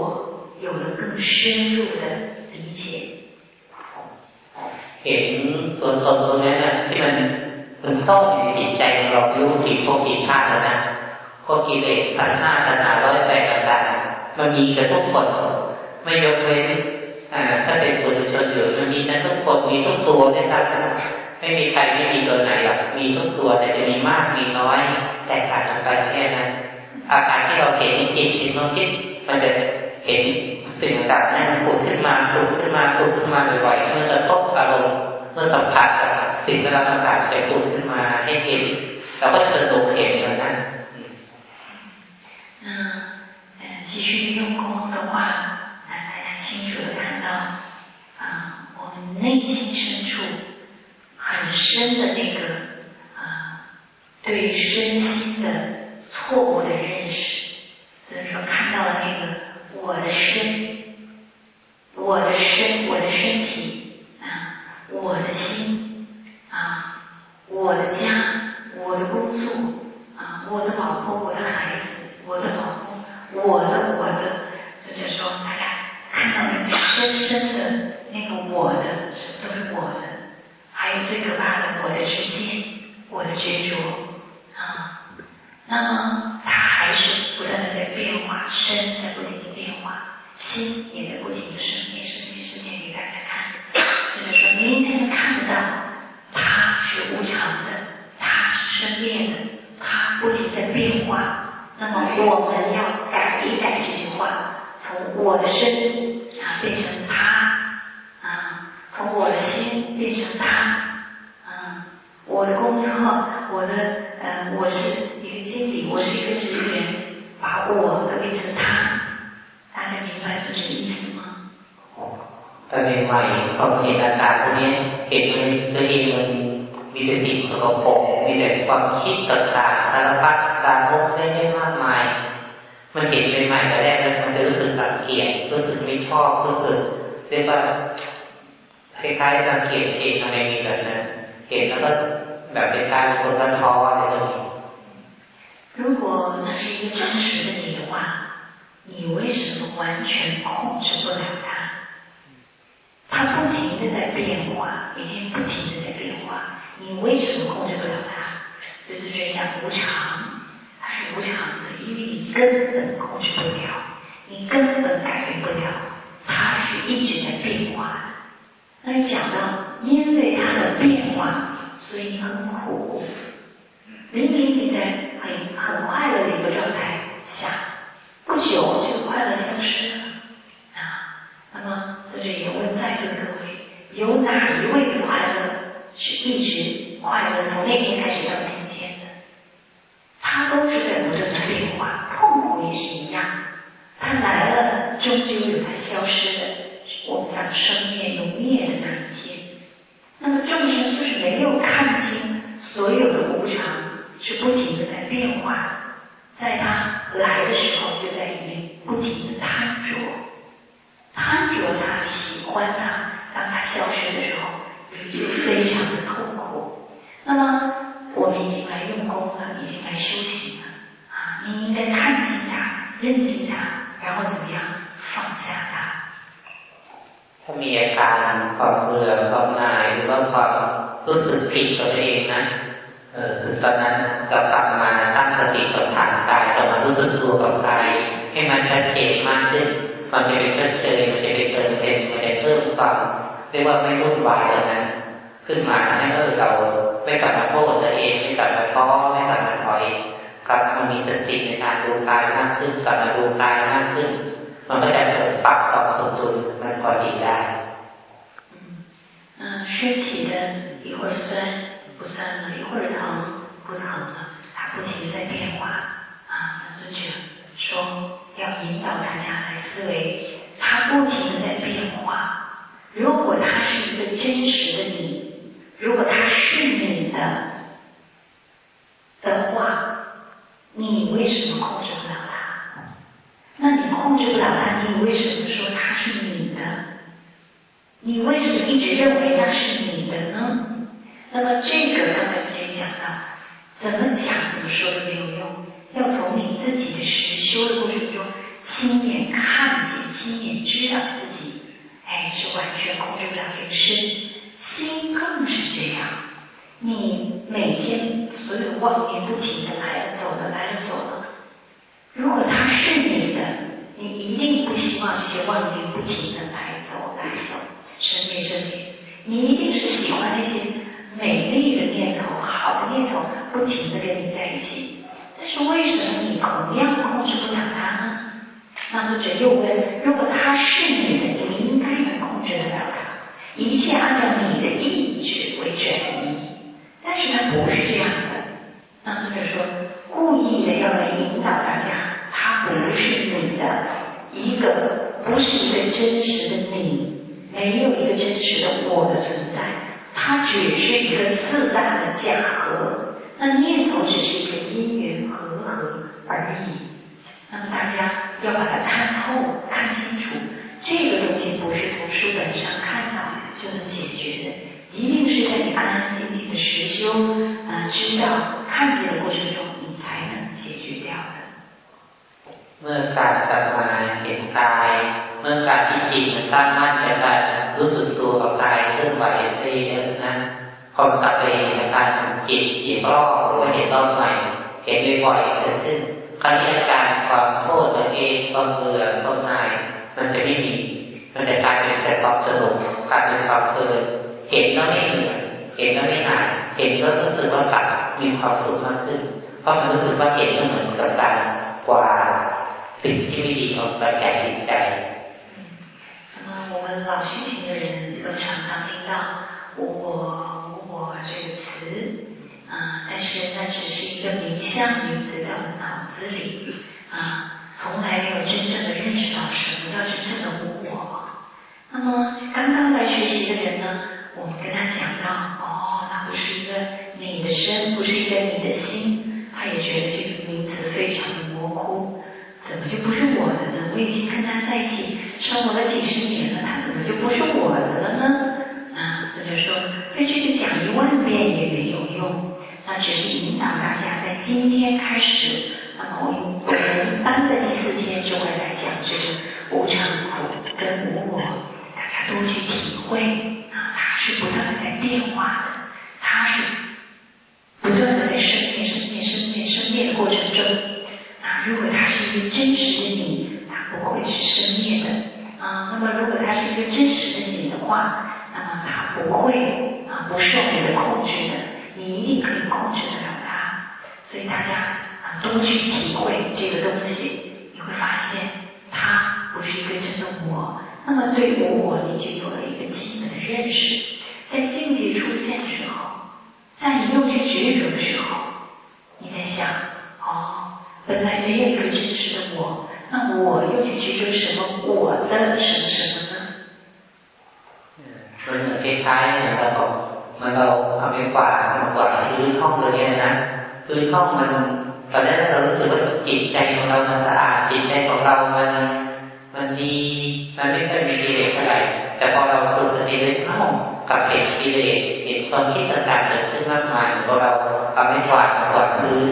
有了更深入的理解。เห็นตัวตนตรงนั้นนะที่มันมันซ่อนอยู่ในจิตใจของเรารู้กี่พวกกี่ชาติแล้วนะพวกกิเลสพันห้าตัณหาร้อยแปดต่างๆมันมีกับทุกคนไม่ยกเว้น ถ้าเป็นปุถุชนอยู่มันมีนั้นทุกคนมีทุกตัวได้ครับไม่มีใครไม่มีตัวไหนหรอกมีทุกตัวแต่จะมีมากมีน้อยแตกต่างกันไปแค่นั้นอาการที่เราเห็นจิตเห็นความคิดมันจะเห็นสิ่งต่างๆนั้นผุดขึ้นมาผุดขึ้นมาผุดขึ้นมาบ่อยๆเมื่อกระทบอารมณ์เมื่อสัมผัสกับสิ่งที่เราต่างๆจะผุดขึ้นมาให้เห็นเราก็จะตกเห็นอย่างนั้น那呃，继续用功的话，啊，大家 清楚的看到啊，我们内心深处很深的那个啊，对身心的错误的认识，所以说看到了那个我的身，我的身，我的身体啊。我的心啊，我的家，我的工作啊，我的老婆，我的孩子，我的老公，我的我的，就是说看到那个深深的那个我的，都是我的，还有最可怕的我的执见，我的执着啊，那么它还是不断的在变化，身在不停的变化，心也在不停的生变，生变，生变给大家看。就是说，明天能看到，它是无常的，它是生灭的，它不停在变化。那么我们要改一改这句话，从我的身啊变成他啊，从我的心变成他啊，我的工作，我的呃，我是一个经理，我是一个职员，把我的变成他，大家明白这个意思吗？ถ้าเป็นใหม่พอเห็นอาการพวกนี้เห็นตัวเองมันมีแต่ติดสกปรกมีแต่ความคิดต่างๆสารพัดตาพกได้ไม่มากมาย มันเห็นเป็นใหม่แต่แรกแล้วมันจะรู้สึกสังเกตรู้สึกไม่ชอบรู้สึกเรียกว่าคล้ายๆสังเกตเองทำไมมีแบบนั้นเห็นแล้วก็แบบเป็นการคนละท้ออะไรตรงนี้如果那是一个真实的你的话，你为什么完全控制不了它？它不停的在变化，每天不停的在变化，你为什么控制不了它？所以就是讲无常，它是无常的，因为你 根本控制不了，你根本改变不了，它是一直在变化的。那讲到因为它的变化，所以你很苦。明明你在很很快乐的一个状态下，不久这个快乐消失了。啊那么，这里也问在座的各位，有哪一位的快乐是一直快乐，从那天开始到今他都是在不断的变化，痛苦也是一样，他来了，终究有他消失的。我们讲生灭有灭的那一天。那么众生就是没有看清所有的无常，是不停的在变化，在他来的时候就在里面不停的贪着。贪着它，喜欢它，当它消失的时候，就非常的痛苦。那么，我们已经来用功了，已经来修行了啊！你应该看清它，认清它，然后怎么样放下它。ถ้ามีอาการความเบื่อความหน่ายหรือว่าความรู้สึกผิดตัวเองนะ เออตอนนั้นเรากลับมาตั้งสติกับฐานกายเรามารู้สึกตัวกับกายให้มันชัดเจนมากขึ้นมันจะไปเชิดเชยมันจะไปเติมเต็มมันจะเพิ่มความเรียกว่าไม่รุ่นวายแล้วนั้น ขึ้นมาให้เออเราไม่กลับมาโทษตัวเองไม่กลับมาท้อไม่กลับมาถอยกลับมามีสติในการดูกายมากขึ้นกลับมาดูกายมากขึ้น มันก็จะเกิดปรับต่อสมดุลมันพอดีได้嗯，身体的一会儿酸不酸了，一会儿疼不疼了，它不停的在变化啊。那尊者说要引导大家来思维，它不停的在变化。如果它是一个真实的你， 如果他是你的的话，你为什么控制不了他？那你控制不了他，你为什么说他是你的？你为什么一直认为那是你的呢？那么这个刚才就可以讲到，怎么讲怎么说都没有用，要从你自己的实修的过程中亲眼看见、亲眼知道自己。哎，是完全控制不了这个身，心更是这样。你每天所有妄念不停的来了走了来了走了，如果它是你的，你一定不希望这些妄念不停的来走来走，生灭生灭。你一定是喜欢那些美丽的念头、好的念头不停的跟你在一起。但是为什么你同样控制不了它呢？那作者又问：如果它是你的，你，一切按照你的意志为转移。但是它不是这样的。那作者说，故意的要来引导大家，它不是你的，一个不是一个真实的你，没有一个真实的我的存在，它只是一个四大的假合，那念头只是一个因缘和合而已。那么大家。要把它看透、看清楚，这个东西不是从书本上看到的就能解决的，一定是在你安安静静的实修、啊知道、看见的过程中，你才能解决掉的。เมื่อการกลับมาเห็นกายเมื่อการที่จิตมันตั้งมั่นในการรู้สึกตัวกับกายเคลื่อนไหวได้เยอะนะพอกลับไปเห็นการจิตจิตรอบหรือว่าเห็นรอบใหม่เห็นบ่อยๆเกิดขึ้นครั้นี้อาการความโทษตัวเองความเบื่อความนาย มันจะไม่มี มันจะกลายเป็นแต่ความสนุกกลายเป็นความเพลินเห็นแล้วไม่เหนื่อยเห็นแล้วไม่หนายเห็นก็รู้สึกว่ากลับมีความสุขมากขึ้น เพราะมันรู้สึกว่าเห็นก็เหมือนกับการกวาดสิ่งที่ไม่ดีออกไปจากจิตใจ那么我们老修行的人都常常听到“无我无我”这个词啊，但是那只是一个名相名词，在我们脑子里啊，从来没有真正的认识到什么叫真正的无我。 那么刚刚来学习的人呢，我们跟他讲到，哦，那不是一个你的身，不是一个你的心，他也觉得这个名词非常的模糊，怎么就不是我的呢？我已经跟他在一起生活了几十年了，他怎么就不是我的了呢？啊，所以说，所以这个讲一万遍也没有用。那只是引导大家在今天开始，那么我们我们班的第四天就会来讲这个无常苦跟无我，多去体会啊，它是不断的在变化的，它是不断的在生灭、生灭、生灭、生灭的过程中。啊，如果它是一个真实的你，它不会是生灭的啊。那么如果它是一个真实的你的话，那么它不会啊不受你的控制的。你一定可以控制得了它，所以大家啊多去体会这个东西，你会发现它不是一个真的我。那么对无我，你就有了一个基本的认识。在境界出现的时候，在你又去执着的时候，你在想：哦，本来没有一个真实的我，那我又去执着什么我的什么什么呢？嗯，可以猜一下มันเราเอาไปกวาดมันกวาดพื้นห้องตัวนี้นะพื้นห้องมันตอนแรกเรารู้สึกว่าจิตใจของเรามันสะอาดจิตใจของเรา มัน มันมีมันไม่เคยมีกิเลสเท่าไหร่แต่พอเราฝึกสติเลยเข้ากับเห็นกิเลสเห็นความคิดต่างๆเกิดขึ้นมากมายพอเราทำให้กวาดกวาดพื้น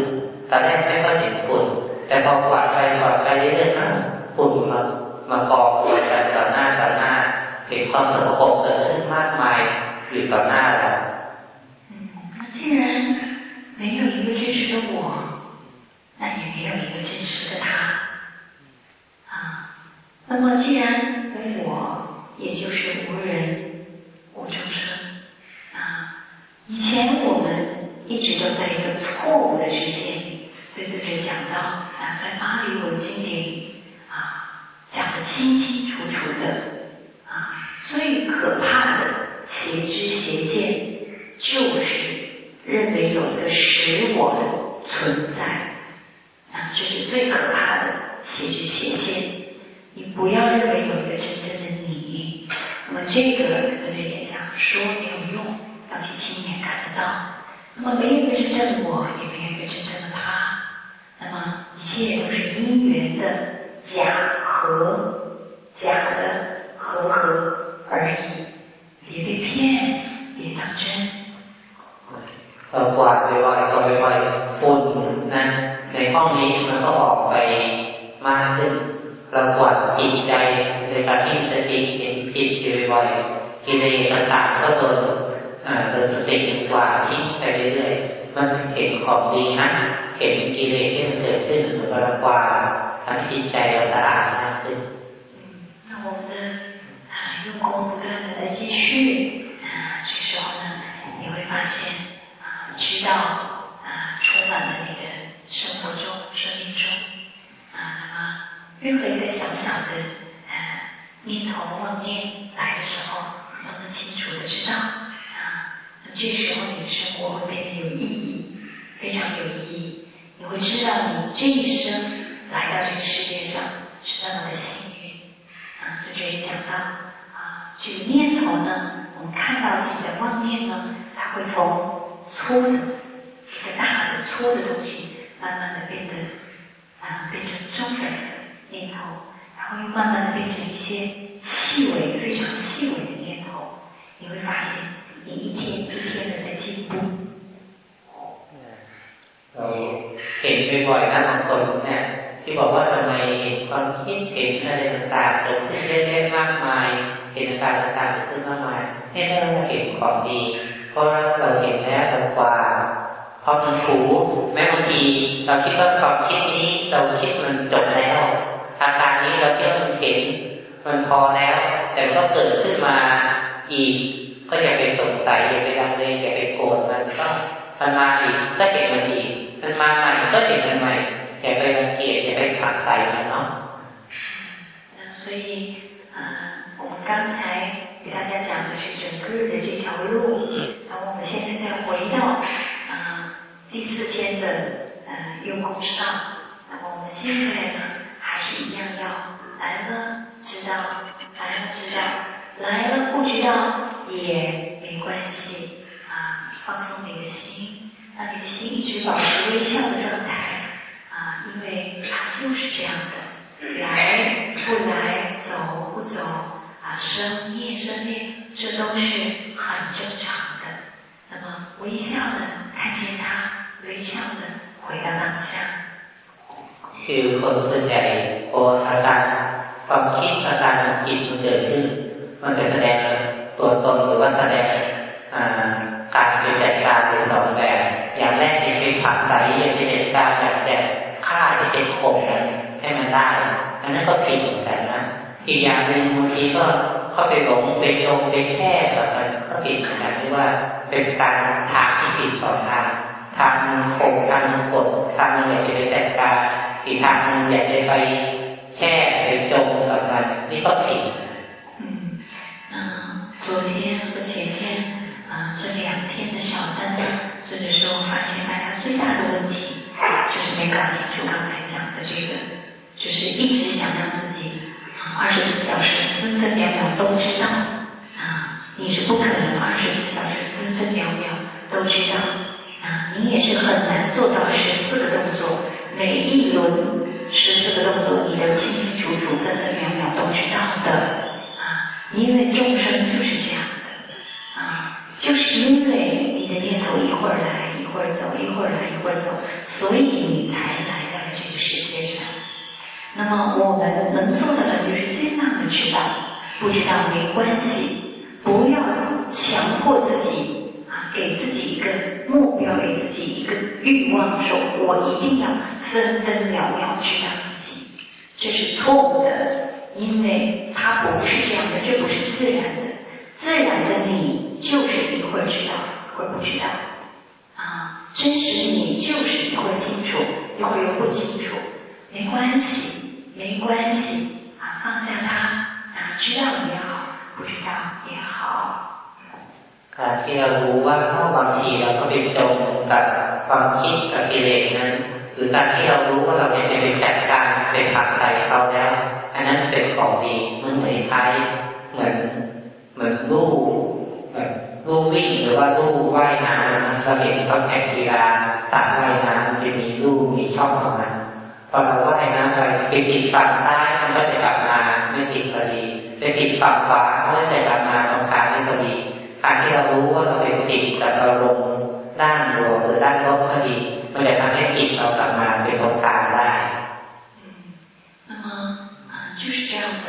ตอนแรกไม่ค่อยเห็นฝุ่นแต่พอกวาดไปกวาดไปเรื่อยๆนะฝุ่นมามากองอยู่กันต่อหน้าต่อหน้าเห็นความสกบรกเกิดขึ้นมากมายอยู่ต่อหน้าเรา既然没有一个真实的我，那也没有一个真实的他。那么既然我也就是无人无众生啊，以前我们一直都在一个错误的之间，所以就是讲到啊，在巴黎文经里啊，讲的清清楚楚的啊，最可怕的邪知邪见就是认为有一个实我的存在啊，这是最可怕的邪知邪见。你不要认为有一个真正的你，那么这个跟人也讲说没有用，要去亲眼看得到。那么没有一个真正的我，也没有一个真正的他。那么一切都是因缘的假合，假的和合而已。别被骗，别当真。เรากวาดไปไวก็ไปไวฝุ่นนะในห้องนี้มันก็ออกไปมากขึ้น เรากวาดจิตใจในการที่สติเห็นผิดอยู่บ่อยกิเลสต่างๆก็โดนโดนสติกวาดทิ้งไปเรื่อยๆมันเห็นของดีนะเห็นกิเลสที่มันเกิดขึ้นเหมือนเรากวาดทำจิตใจเราสะอาดมากขึ้น那我们的用功不断的在继续，啊，这时候呢，你会发现啊，知道啊，充满了你的生活中、生命中啊，那么。 任何一个小小的念头妄念来的时候，都能清楚的知道啊。那这时候你的生活会变得有意义，非常有意义。你会知道你这一生来到这个世界上是那么的幸运啊。就这里讲到啊，这个念头呢，我们看到自己的妄念呢，它会从粗的一个大的粗的东西，慢慢的变得啊，变成中等。念头，然后又慢慢的变成一些细微、非常细微的念头，你会发现你一天一天的在进步。เราเห็นบ่อยๆนะบางคนเนี่ยที่บอกว่าทำไมเห็นความคิดเห็นอะไรต่างๆเกิดขึ้นเยอะแยะมากมายเห็นอาการต่างๆเกิดขึ้นมากมายนี่เราเห็นความดี เพราะเราเห็นแล้วเรากว่าพอมันถูแม้บางทีเราคิดว่าความคิดนี้เราคิดมันจบแล้ว อาการนี้เราเที่ยวมันเห็นมันพอแล้ว แต่ก็เกิดขึ้นมาอีก ก็อย่าไปสงสัยอย่าไปดังเลยอย่าไปโกรธมันก็มันมาอีกก็เห็นมันอีกมันมาใหม่ก็เห็นมันใหม่อย่าไปรังเกียจอย่าไปขัดใจมันเนาะ所以，呃，我们刚才给大家讲的是整个的这条路，然后我们现在再回到啊、呃、第四天的呃用功上，那么我们现在呢。 还是一样要来了知道，来了知道，来了不知道也没关系啊，放松你的心，让你的心一直保持微笑的状态啊，因为它就是这样的，来不来，走不走啊，生灭生灭，这都是很正常的。那么微笑的看见它，微笑的回到当下。คือคนส่วนใหญ่พออาการ ความคิดอาการจิตมันเกิดขึ้น มันจะแสดงตัวตนหรือว่าแสดงการปฏิบัติการเป็นสองแบบ อย่างแรกจะเป็นผักใสอย่างจะเป็นการแบบแบบฆ่าที่เป็นข่มให้มันได้ อันนั้นก็ผิดเหมือนกันนะอีกอย่างหนึ่งบางทีก็เข้าไปหลงเป็นโยงเป็นแค่แบบนั้นก็ผิดเหมือนกันที่ว่าเป็นการทางที่ผิดสองทางทางข่มทางกดทางหนึ่งจะเป็นแต่การอีกทางนึงอยากจะไป แช่ไปจมกับมันนี่ก็ผิด嗯，啊，昨天和前天啊这两天的小单，这个时候发现大家最大的问题就是没搞清楚刚才讲的这个，就是一直想让自己二十四小时分分秒秒都知道啊，你是不可能二十四小时分分秒秒都知道啊，你也是很难做到十四个动作。每一轮 十四个动作，你都清清楚楚、分分秒秒都知道的啊！因为众生就是这样的啊，就是因为你的念头一会儿来一会儿走，一会儿来一会儿走，所以你才来到了这个世界上。那么我们能做的呢就是尽量的知道，不知道没关系，不要强迫自己啊，给自己目标，给自己一个欲望，说我一定要分分秒秒知道自己，这是错误的，因为它不是这样的，这不是自然的。自然的你就是一会儿知道，一会儿不知道，啊，真实的你就是一会儿清楚，一会儿又不清楚，没关系，没关系，啊，放下它，啊，知道也好，不知道也好。 การที่เรารู้ว่าบางทีเราก็ไปจมกับความคิดกับกิเลสนั้น หรือการที่เรารู้ว่าเราไปเป็นจัดการไปผักใส่เขาแล้ว อันนั้นเป็นของดีมันเหมือนคล้ายเหมือนเหมือนลูกแบบลูกวิ่งหรือว่าลูกว่ายน้ำเราเห็นเขาแข่งกีฬาตัดว่ายน้ำจะมีลูกมีช่องของมันพอเราว่ายน้ำไปไปติดฝั่งใต้มันก็จะกลับมาไม่ติดพอดีไปติดฝั่งขวามันก็จะกลับมาตรงกลางไม่พอดี การที่เรารู้ว่าเราเป็นติดกับอารมณ์ด้านบวกหรือด้านลบพอดีมันจะทำให้จิตเรากลับมาเป็นตรงกลางได้那么啊，就是这样的，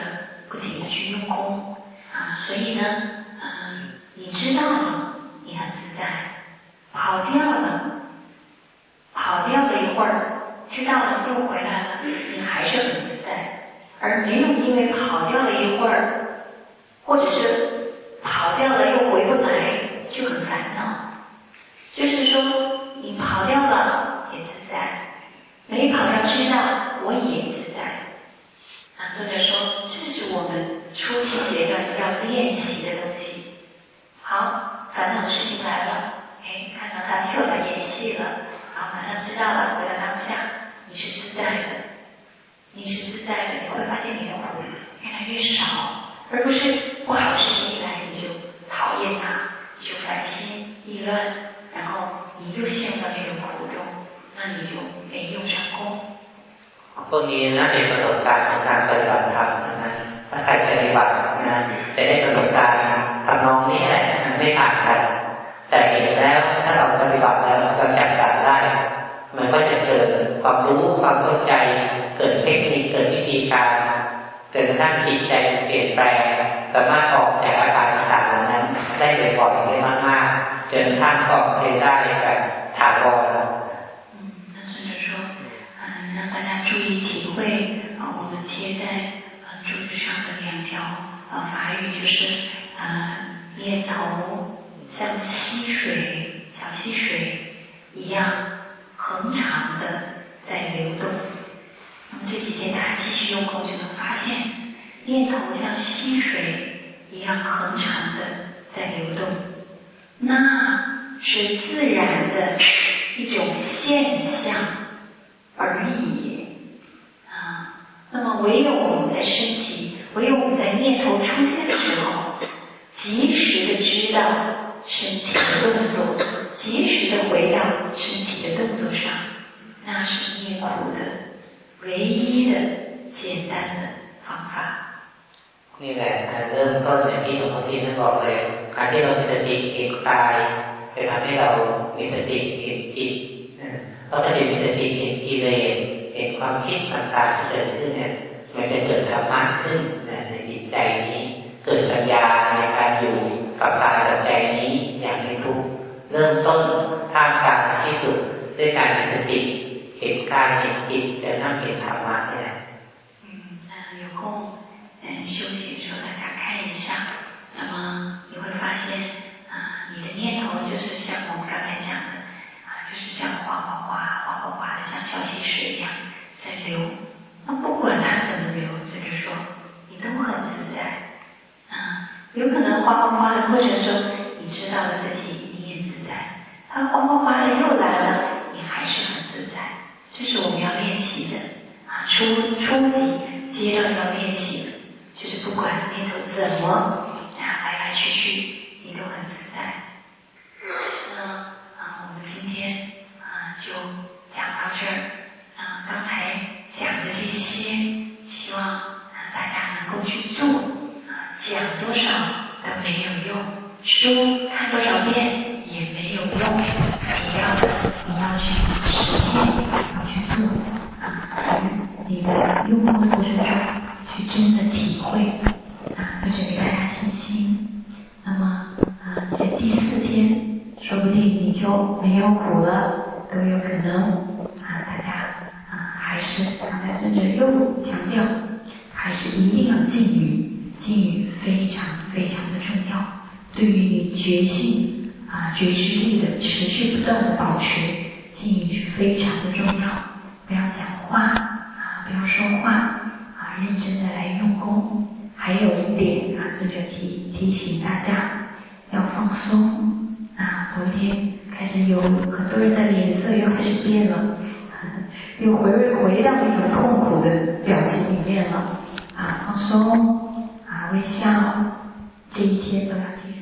不停的去用功。啊，所以呢，嗯，你知道了，你很自在；跑掉了，跑掉了一会儿，知道了又回来了，你还是很自在。而没有因为跑掉了一会儿，或者是 跑掉了又回不来，就很烦恼。就是说，你跑掉了也自在，没跑掉知道我也自在。啊，作者说，这是我们。初期阶段要练习的东西。好，烦恼的事情来了，哎，看到他跳来演戏了，好，马上知道了，回到当下，你是自在的，你是自在的，你会发现你的苦越来越少，而不是不好的事情心意乱，然后你又陷入到那种苦中，那你就没用上功。พวกนี้นะเป็นประสบการณ์ของการปฏิบัติธรรมนะถ้าใครปฏิบัตินะจะได้ประสบการณ์ทำนองนี้แหละมันไม่ต่างกัน แต่เห็นแล้วถ้าเราปฏิบัติแล้วเราจัดการได้ มันก็จะเกิดความรู้ความเข้าใจ เกิดเทคนิคเกิดวิธีการเกิดขั้นจิตใจเปลี่ยนแปลงสามารถออกจากอาการต่างๆนั้น ได้บ่อยๆได้มากๆ จนท่านออกได้แบบถาวร嗯，那甚至说，嗯，让大家注意体会啊，我们贴在。柱子上的两条啊法语就是啊念头像溪水小溪水一样恒长的在流动。那么这几天大家继续用功就能发现，念头像溪水一样恒长的在流动， 那是自然的一种现象而已啊。那么，唯有我们在身体，唯有我们在念头出现的时候，及时的知道身体的动作，及时的回到身体的动作上，那是灭苦的唯一的简单的方法。 นี่แหละเริ่มต้นอย่างที่หลวงพ่อที่ท่านบอกเลยการที่เรามีสติเห็นกายจะทำให้เรามีสติเห็นจิตเพราะถ้ามีสติเห็นกิเลสเห็นความคิดต่างๆที่เกิดขึ้นเนี่ยมันจะเกิดธรรมะขึ้นในจิตใจนี้ เกิดปัญญาในการอยู่กับกายกับใจนี้อย่างไม่ทุกเริ่มต้นท่ามกลางที่สุดด้วยการมีสติ 息的时候大家看一下，那么你会发现啊，你的念头就是像我们刚才讲的啊，就是像哗哗哗哗哗哗的，像小溪水一样。在流，那不管它怎么流，就是说你都很自在啊。有可能哗哗哗的过程中，你知道了自己你也自在，它哗哗哗的又来了，你还是很自在。这是我们要练习的啊，初初级阶段要练习的，就是不管念头怎么啊来来去去，你都很自在。那啊，我们今天啊就讲到这儿。啊，刚才讲的这些，希望啊大家能够去做啊，讲多少都没有用，书看多少遍也没有用，你要的你要去实践，你要去做啊，你的用功过程中去真的体会啊，在这给大家信心。那么啊，这第四天说不定你就没有苦了，都有可能啊！大家啊，还是刚才孙者又强调，还是一定要禁语，禁语非常非常的重要，对于你觉性啊觉知力的持续不断的保持，禁语是非常的重要，不要讲话啊，不要说话认真的来用功。还有一点啊，这就提提醒大家要放松。啊，昨天开始有很多人的脸色又开始变了，又回回到那种痛苦的表情里面了。啊，放松，啊，微笑，这一天都要结。